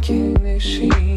talking machine.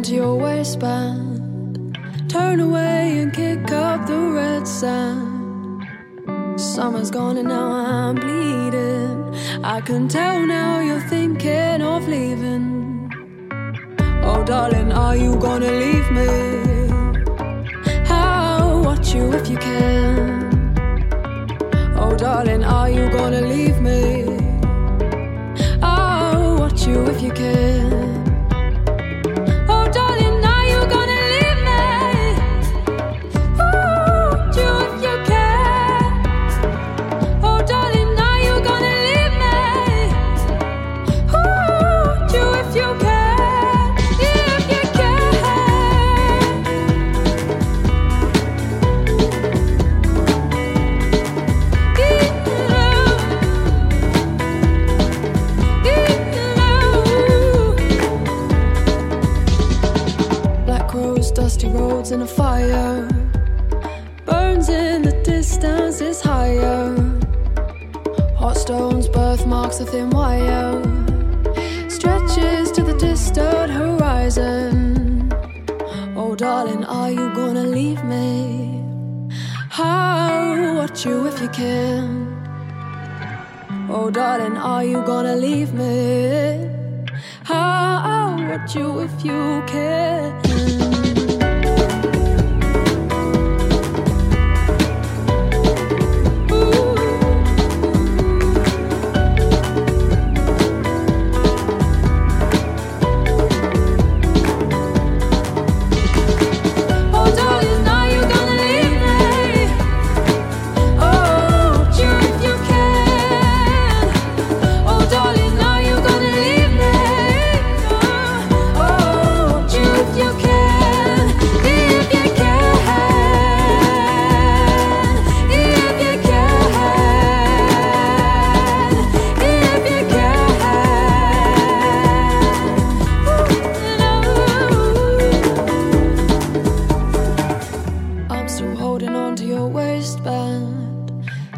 down to your waistband. Turn away and kick up the red sand. Summer's gone and now I'm bleeding. I can tell now you're thinking of leaving. Oh, darling, are you gonna leave me? I'll watch you if you can. Oh, darling, are you gonna leave me? I'll watch you if you can.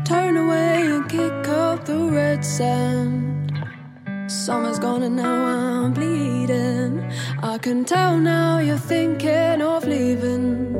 Turn away and kick up the red sand. Summer's gone and now I'm bleeding. I can tell now you're thinking of leaving.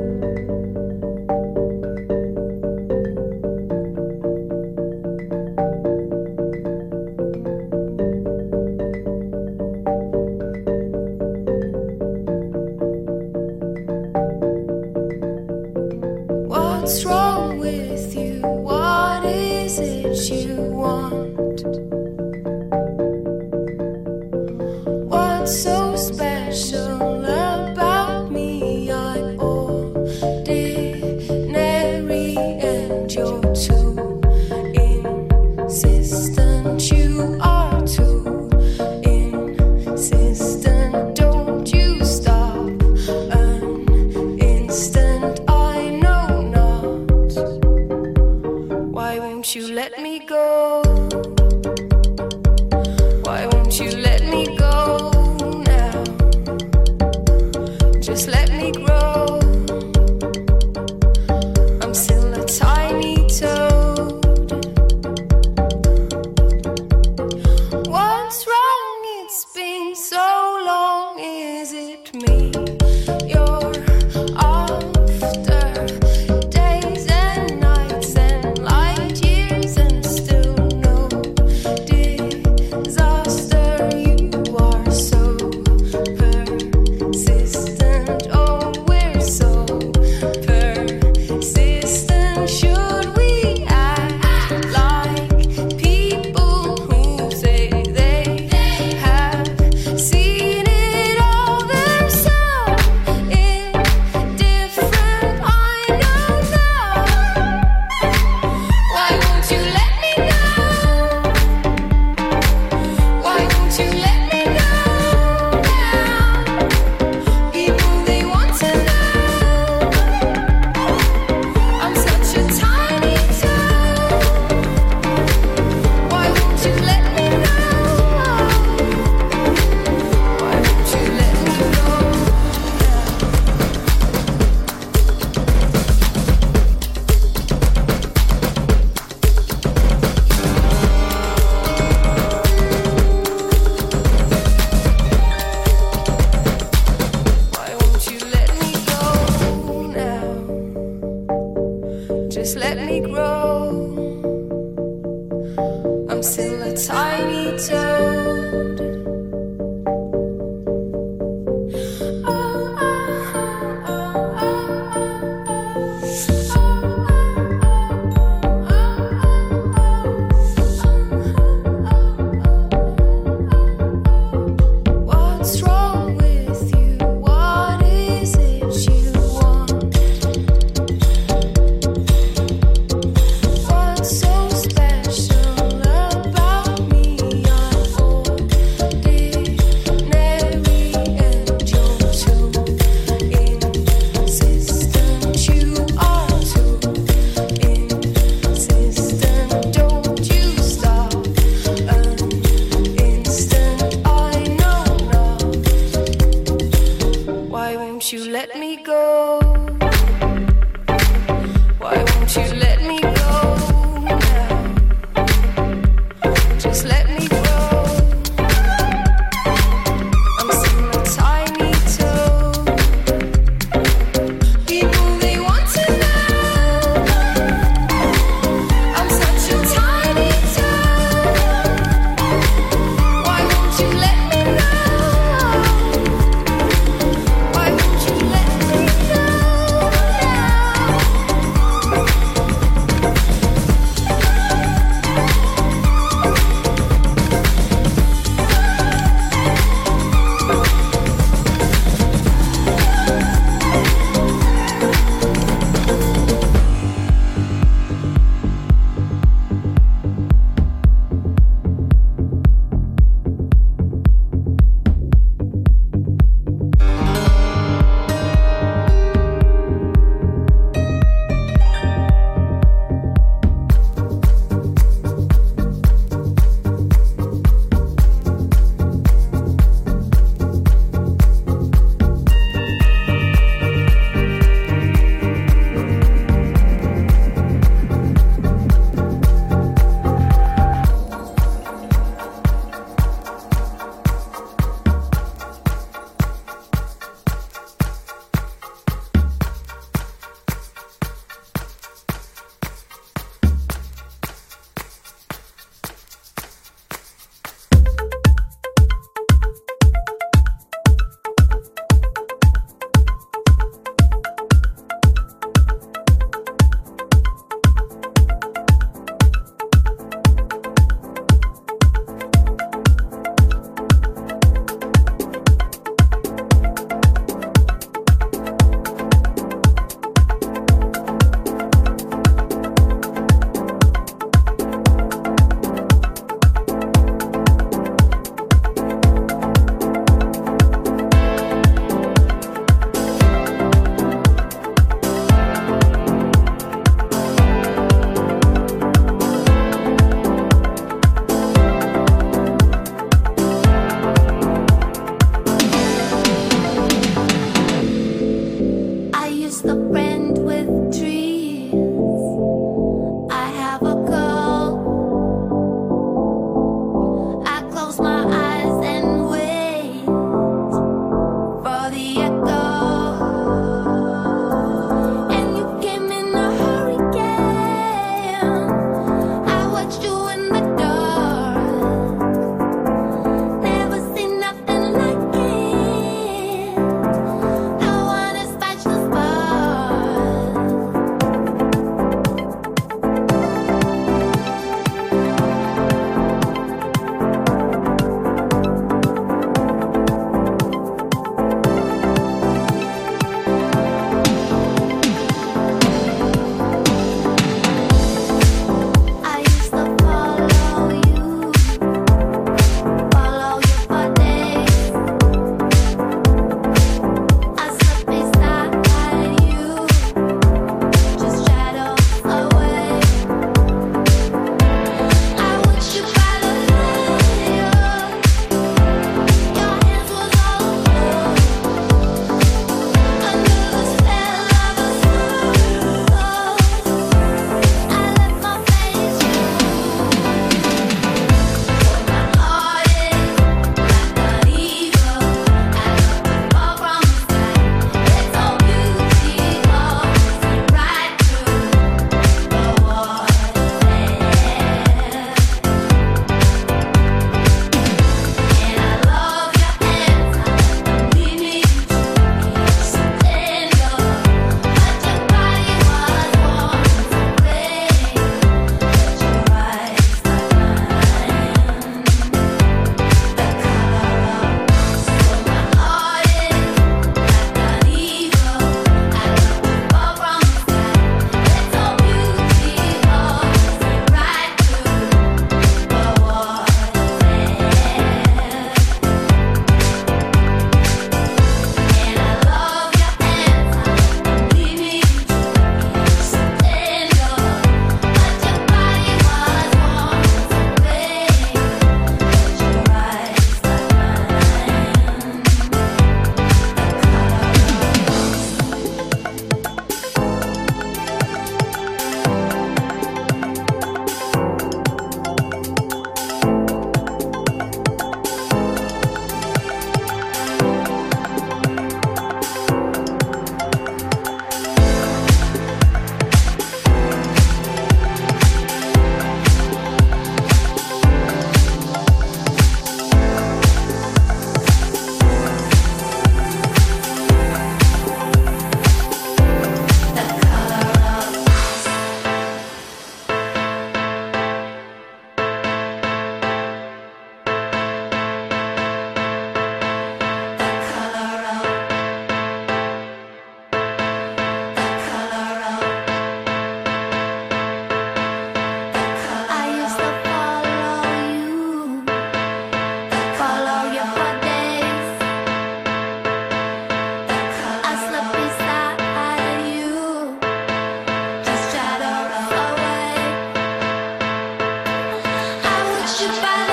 you by